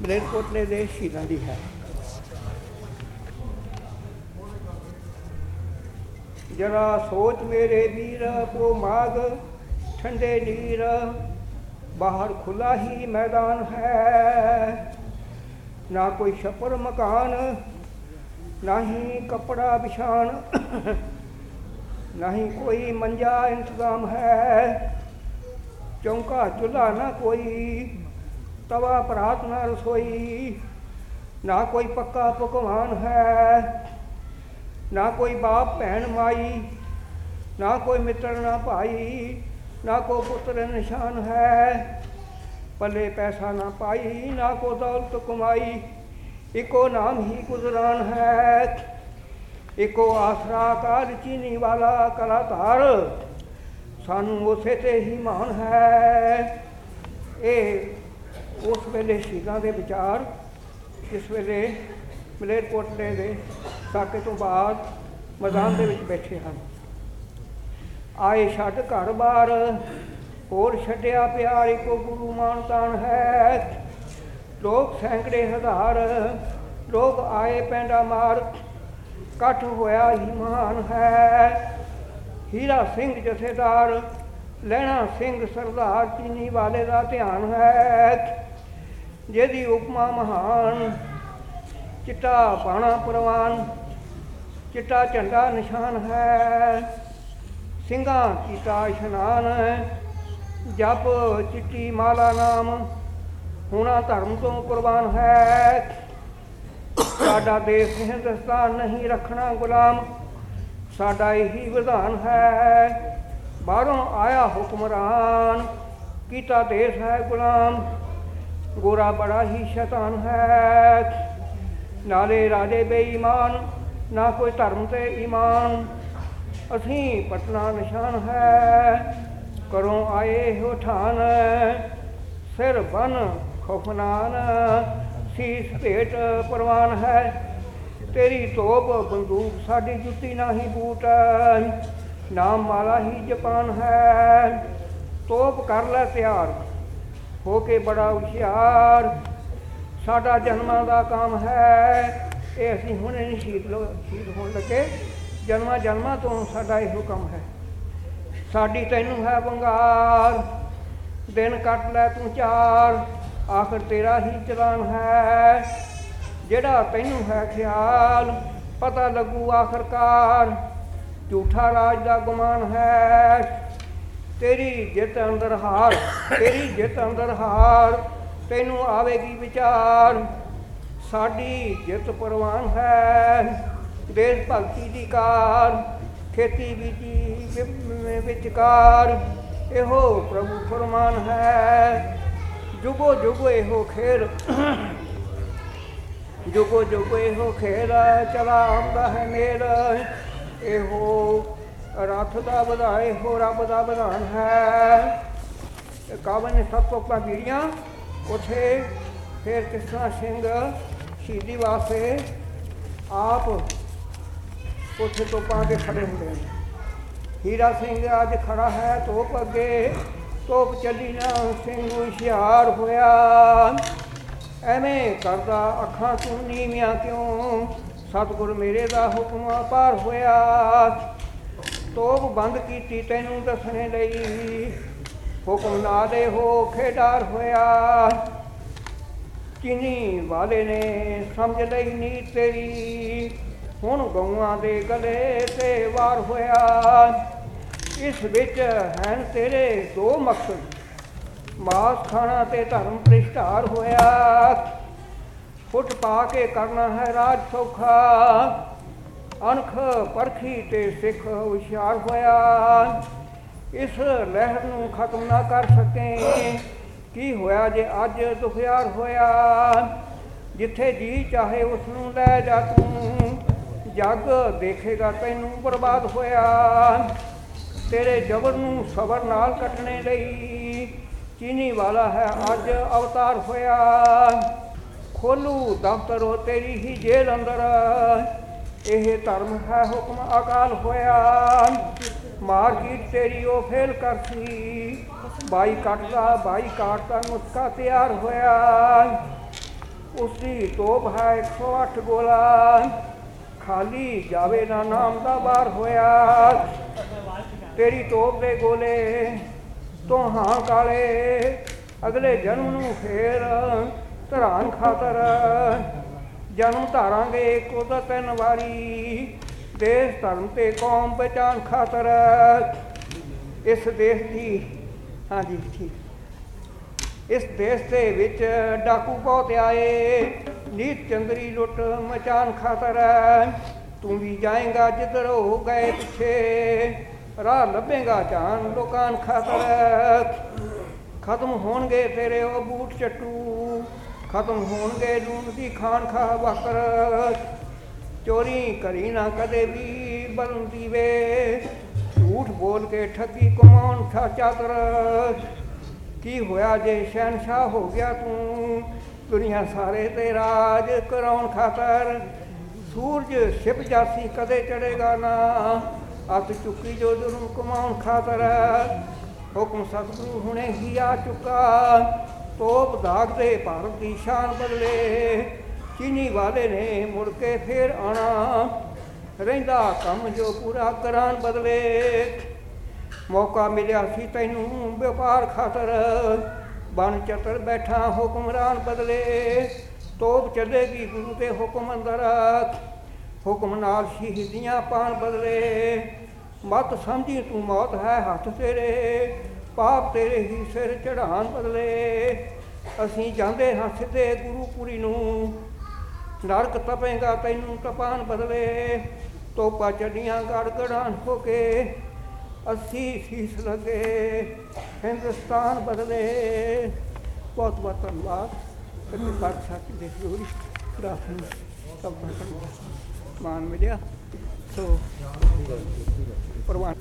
ਮਲੇਰਕੋਟਲੇ ਦੇ ਸ਼ਹੀਦਾਂ ਦੀ ਹੈ। ਜਰਾ ਸੋਚ ਮੇਰੇ ਵੀਰ, ਕੋ ਮਾਗ ਠੰਡੇ ਨੀਰ, ਬਾਹਰ ਖੁੱਲਾ ਹੀ ਮੈਦਾਨ ਹੈ। ਨਾ ਕੋਈ ਛਪਰ ਮਕਾਨ, ਨਾ ਹੀ ਕਪੜਾ ਵਿਛਾਣ, ਨਾ ਹੀ ਕੋਈ ਮੰਜਾ ਇੰਤਜ਼ਾਮ ਹੈ। ਚੌਂਕਾ ਚੁੱਲ੍ਹਾ ਨਾ ਕੋਈ ਤਵਾ ਪਰਾਤ ਨਾ ਰਸੋਈ, ਨਾ ਕੋਈ ਪੱਕਾ ਪਕਵਾਨ ਹੈ, ਨਾ ਕੋਈ ਬਾਪ ਭੈਣ ਮਾਈ, ਨਾ ਕੋਈ ਮਿੱਤਰ ਨਾ ਭਾਈ, ਨਾ ਕੋ ਪੁੱਤਰ ਨਿਸ਼ਾਨ ਹੈ, ਪੱਲੇ ਪੈਸਾ ਨਾ ਪਾਈ, ਨਾ ਕੋ ਦੌਲਤ ਕਮਾਈ, ਇੱਕੋ ਨਾਮ ਹੀ ਗੁਜ਼ਰਾਨ ਹੈ, ਇੱਕੋ ਆਸਰਾ ਕਾਲ ਚੀਨੀ ਵਾਲਾ ਕਲਾਧਾਰ ਸਾਨੂੰ ਉਸੇ ਤੇ ਹੀ ਮਾਣ ਹੈ, ਇਹ ਉਸ ਵੇਲੇ ਸ਼ਹੀਦਾਂ ਦੇ ਵਿਚਾਰ ਇਸ ਵੇਲੇ ਮਲੇਰਕੋਟਲੇ ਦੇ ਸਾਕੇ ਤੋਂ ਬਾਅਦ ਮੈਦਾਨ ਦੇ ਵਿੱਚ ਬੈਠੇ ਹਨ। ਆਏ ਛੱਡ ਘਰ ਬਾਰ ਹੋਰ ਛੱਡਿਆ ਪਿਆਰ, ਇੱਕੋ ਗੁਰੂ ਮਾਨ ਤਾਨ ਹੈ। ਲੋਕ ਸੈਂਕੜੇ ਹਜ਼ਾਰ, ਲੋਕ ਆਏ ਪੈਂਡਾ ਮਾਰ, ਇਕੱਠ ਹੋਇਆ ਹੀ ਮਹਾਨ ਹੈ। ਹੀਰਾ ਸਿੰਘ ਜਥੇਦਾਰ ਲੈਣਾ ਸਿੰਘ ਸਰਦਾਰ, ਚੀਨੀ ਵਾਲੇ ਦਾ ਧਿਆਨ ਹੈ। ਜਿਹਦੀ ਉਪਮਾ ਮਹਾਨ, ਚਿੱਟਾ ਬਾਣਾ ਪ੍ਰਵਾਨ, ਚਿੱਟਾ ਝੰਡਾ ਨਿਸ਼ਾਨ ਹੈ। ਸਿੰਘਾਂ ਕੀਤਾ ਇਸ਼ਨਾਨ ਜਪ ਚਿੱਟੀ ਮਾਲਾ ਨਾਮ, ਹੁਣਾ ਧਰਮ ਤੋਂ ਕੁਰਬਾਨ ਹੈ। ਸਾਡਾ ਦੇਸ਼ ਹਿੰਦੁਸਤਾਨ ਨਹੀਂ ਰੱਖਣਾ ਗੁਲਾਮ, ਸਾਡਾ ਇਹੀ ਵਿਧਾਨ ਹੈ। ਬਾਹਰੋਂ ਆਇਆ ਹੁਕਮਰਾਨ, ਕੀਤਾ ਦੇਸ਼ ਹੈ ਗੁਲਾਮ। ਗੋਰਾ ਬੜਾ ਹੀ ਸ਼ੈਤਾਨ ਹੈ। ਨਾਲੇ ਰਾਜੇ ਬੇਈਮਾਨ, ਨਾ ਕੋਈ ਧਰਮ ਤੇ ਈਮਾਨ। ਅਸੀਂ ਪਟਨਾ ਨਿਸ਼ਾਨ ਹੈ ਕਰੋ ਆਏ ਹੋ ਠਾਨ ਸਿਰ ਬਨ ਖਫਨਾਨ, ਸੀਸ ਭੇਟ ਪ੍ਰਵਾਨ ਹੈ। ਤੇਰੀ ਤੋਪ ਬੰਦੂਕ ਸਾਡੀ ਜੁੱਤੀ ਨਹੀਂ ਬੂਟ ਨਾਮ ਮਾਲਾ ਹੀ ਜਪਾਨ ਹੈ। ਤੋਪ ਕਰ ਲੈ ਤਿਆਰ। ਹੋ ਕੇ ਬੜਾ ਹੁਸ਼ਿਆਰ। ਸਾਡਾ ਜਨਮਾਂ ਦਾ ਕੰਮ ਹੈ। ਇਹ ਅਸੀਂ ਹੁਣੇ ਨਹੀਂ ਸ਼ਹੀਦ ਲੋ ਸ਼ਹੀਦ ਹੋਣ ਲੱਗੇ। ਜਨਮਾਂ ਜਨਮਾਂ ਤੋਂ ਸਾਡਾ ਇਹੋ ਕੰਮ ਹੈ। ਸਾਡੀ ਤੈਨੂੰ ਹੈ ਵੰਗਾਰ। ਦਿਨ ਕੱਟ ਲੈ ਤੂੰ ਚਾਰ। ਆਖਰ ਤੇਰਾ ਹੀ ਚਲਾਨ ਹੈ। ਜਿਹੜਾ ਤੈਨੂੰ ਹੈ ਖਿਆਲ, ਪਤਾ ਲੱਗੂ ਆਖਰਕਾਰ। ਝੂਠਾ ਰਾਜ ਦਾ ਗੁਮਾਨ ਹੈ। ਤੇਰੀ ਜਿੱਤ ਅੰਦਰ ਹਾਰ, ਤੇਰੀ ਜਿੱਤ ਅੰਦਰ ਹਾਰ, ਤੈਨੂੰ ਆਵੇਗੀ ਵਿਚਾਰ। ਸਾਡੀ ਜਿੱਤ ਪ੍ਰਵਾਨ ਹੈ, ਦੇਸ਼ ਭਗਤੀ ਦੀ ਕਾਰ, ਖੇਤੀ ਬੀਜੀ ਵਿਚਕਾਰ। ਇਹੋ ਪ੍ਰਭੂ ਫਰਮਾਨ ਹੈ। ਜੁਗੋ ਜੁਗੋ ਇਹੋ ਖੇਰ, ਜੁਗੋ ਜੁਗੋ ਇਹੋ ਖੇਰ, ਚਲਾ ਆਉਂਦਾ ਹੈ ਮੇਰਾ ਇਹੋ ਰੱਥ ਦਾ ਵਧਾਏ ਹੋ ਰੱਬ ਦਾ ਵਿਧਾਨ ਹੈ। ਕਾਵਨ ਨੇ ਸਭ ਤੋਂ ਪਹਿਲਾਂ ਬੀੜੀਆਂ ਉਥੇ ਫਿਰ ਕਿਸਨਾ ਸਿੰਘ ਸ਼ਹੀਦੀ ਵਾਸਤੇ ਆਪ ਉਥੇ ਤੋਂ ਪਾ ਕੇ ਖੜੇ ਹੁੰਦੇ ਨੇ। ਹੀਰਾ ਸਿੰਘ ਅੱਜ ਖੜਾ ਹੈ ਤੋਪ ਅੱਗੇ, ਤੋਪ ਚੱਲੀ ਨਾ ਸਿੰਘ ਹੁਸ਼ਿਆਰ ਹੋਇਆ। ਐਵੇਂ ਕਰਦਾ ਅੱਖਾਂ ਤੂੰ ਨੀਵੀਆਂ ਕਿਉਂ? ਸਤਿਗੁਰ ਮੇਰੇ ਦਾ ਹੁਕਮ ਪਾਰ ਹੋਇਆ। ਤੋਪ ਬੰਦ ਕੀਤੀ ਤੈਨੂੰ ਦੱਸਣੇ ਲਈ। ਹੁਕਮ ਨਾ ਦੇ ਹੋ ਖੇਡਾਰ ਹੋਇਆ। ਚੀਨੀ ਵਾਲੇ ਨੇ ਸਮਝ ਲਈ ਨੀ ਤੇਰੀ। ਹੁਣ ਗਊਆਂ ਦੇ ਗਲੇ ਤੇ ਵਾਰ ਹੋਇਆ। ਇਸ ਵਿੱਚ ਹਨ ਤੇਰੇ ਦੋ ਮਕਸਦ। ਮਾਸ ਖਾਣਾ ਤੇ ਧਰਮ ਪ੍ਰਿਸ਼ਟਾਰ ਹੋਇਆ। ਫੁੱਟ ਪਾ ਕੇ ਕਰਨਾ ਹੈ ਰਾਜ ਸੌਖਾ। ਅਣਖ ਪਰਖੀ ਤੇ ਸਿੱਖ ਹੁਸ਼ਿਆਰ ਹੋਇਆ। ਇਸ ਲਹਿਰ ਨੂੰ ਖਤਮ ਨਾ ਕਰ ਸਕੇ। ਕੀ ਹੋਇਆ ਜੇ ਅੱਜ ਦੁਖਿਆਰ ਹੋਇਆ? ਜਿੱਥੇ ਜੀ ਚਾਹੇ ਉਸ ਨੂੰ ਲੈ ਜਾ ਤੂੰ, ਜੱਗ ਦੇਖੇਗਾ ਤੈਨੂੰ ਬਰਬਾਦ ਹੋਇਆ। ਤੇਰੇ ਜਬਰ ਨੂੰ ਸਬਰ ਨਾਲ ਕੱਟਣੇ ਲਈ ਚੀਨੀ ਵਾਲਾ ਹੈ ਅੱਜ ਅਵਤਾਰ ਹੋਇਆ। ਖੋਲੂ ਦਫ਼ਤਰ ਹੋ ਤੇਰੀ ਹੀ ਜੇਲ੍ਹ ਅੰਦਰ। ਇਹ ਧਰਮ ਹੈ ਹੁਕਮ ਅਕਾਲ ਹੋਇਆ। ਮਾਰਕੀਟ ਤੇਰੀ ਉਹ ਫੇਲ ਕਰਤੀ। ਬਾਈ ਕੱਟਦਾ, ਬਾਈ ਕਾਟ ਨੁਸਖਾ ਤਿਆਰ ਹੋਇਆ। ਉਸ ਦੀ ਤੋਪ ਹੈ 108 ਗੋਲਾ। ਖਾਲੀ ਜਾਵੇ ਨਾ ਨਾਮ ਦਾ ਬਾਰ ਹੋਇਆ। ਤੇਰੀ ਤੋਪ ਦੇ ਗੋਲੇ ਤੋਂ ਹਾਂ ਕਾਲੇ। ਅਗਲੇ ਜਨਮ ਨੂੰ ਫੇਰ ਧਰਾਨ ਖਾਤਰ ਜਨਮ ਧਾਰਾਂਗੇ ਇੱਕੋ ਤਿੰਨ ਵਾਰੀ। ਦੇਸ਼ ਧਰਮ ਤੇ ਕੌਮ ਪਛਾਣ ਖਾਤਰ। ਇਸ ਦੇਸ਼ ਦੀ ਹਾਂਜੀ ਠੀਕ। ਇਸ ਦੇਸ਼ ਦੇ ਵਿੱਚ ਡਾਕੂ ਬਹੁਤ ਆਏ। ਨੀਤ ਚੰਦਰੀ ਲੁੱਟ ਮਚਾਨ ਖਾਤਰ। ਤੂੰ ਵੀ ਜਾਏਗਾ ਜਿੱਧਰ ਹੋ ਗਏ ਪਿੱਛੇ। ਰਾਹ ਲੱਭੇਗਾ ਜਾਨ ਲੋਕਾਂ ਖਾਤਰ। ਖਤਮ ਹੋਣਗੇ ਤੇਰੇ ਉਹ ਬੂਟ ਚੱਟੂ। ਖਤਮ ਹੋਣਗੇ ਲੂਣ ਦੀ ਖਾਨ ਖਾ ਵਕਰ। ਚੋਰੀ ਕਰੀ ਨਾ ਕਦੇ ਵੀ ਬਲੰਦੀ ਵੇ ਝੂਠ ਬੋਲ ਕੇ ਠੱਗੀ ਕਮਾਉਣ ਠਾ ਚਾਤਰ ਕੀ ਹੋਇਆ ਜੇ ਸ਼ਹਿਨशाह ਹੋ ਗਿਆ ਤੂੰ? ਦੁਨੀਆ ਸਾਰੇ ਤੇ ਰਾਜ ਕਰਾਉਣ ਖਾਤਰ। ਸੂਰਜ ਛਿਪ ਜਾਸੀ ਕਦੇ ਚੜੇਗਾ ਨਾ। ਅੱਤ ਚੁੱਕੀ ਜੋ ਜ਼ੁਲਮ ਕਮਾਉਣ ਖਾਤਰ। ਹੁਕਮ ਸਤਿਗੁਰੂ ਹੁਣੇ ਹੀ ਆ ਚੁੱਕਾ। ਤੋਪ ਦਾਗਦੇ ਭਾਰਤ ਦੀ ਸ਼ਾਨ ਬਦਲੇ। ਚੀਨੀ ਵਾਲੇ ਨੇ ਮੁੜ ਕੇ ਫੇਰ ਆਣਾ ਰਹਿੰਦਾ ਕੰਮ ਜੋ ਪੂਰਾ ਕਰਾਂ ਬਦਲੇ। ਮੌਕਾ ਮਿਲਿਆ ਸੀ ਤੈਨੂੰ ਵਪਾਰ ਖਾਤਰ। ਬਣ ਚਤਰ ਬੈਠਾ ਹੁਕਮਰਾਨ ਬਦਲੇ। ਤੋਪ ਚੱਲੇਗੀ ਗੁਰੂ ਦੇ ਹੁਕਮ ਅੰਦਰ। ਹੁਕਮ ਨਾਲ ਸ਼ਹੀਦੀਆਂ ਪਾਣ ਬਦਲੇ। ਮਤ ਸਮਝੀ ਤੂੰ ਮੌਤ ਹੈ ਹੱਥ ਤੇਰੇ। ਪਾਪ ਤੇਰੇ ਹੀ ਸਿਰ ਚੜਾਣ ਬਦਲੇ। ਅਸੀਂ ਜਾਂਦੇ ਹਾਂ ਸਿੱਧੇ ਗੁਰੂਪੁਰੀ ਨੂੰ। ਨਰਕ ਤਪੇਗਾ ਤੈਨੂੰ ਤਪਾਨ ਬਦਲੇ। ਤੋਪਾ ਚੜੀਆਂ ਗੜ ਗੜਾਂ ਹੋ ਕੇ ਅਸੀਂ ਸੀਸ ਲਗੇ ਹਿੰਦੁਸਤਾਨ ਬਦਲੇ। ਬਹੁਤ ਬਹੁਤ ਧੰਨਵਾਦ। ਤੇ ਪਾਤਸ਼ਾਹ ਦੇ ਜ਼ਰੂਰੀ। ਪ੍ਰਾਰਥਨਾ ਸਭ ਦਾ ਮਾਨ ਮਿਲਿਆ। ਸੋ ਪ੍ਰਵਾਨ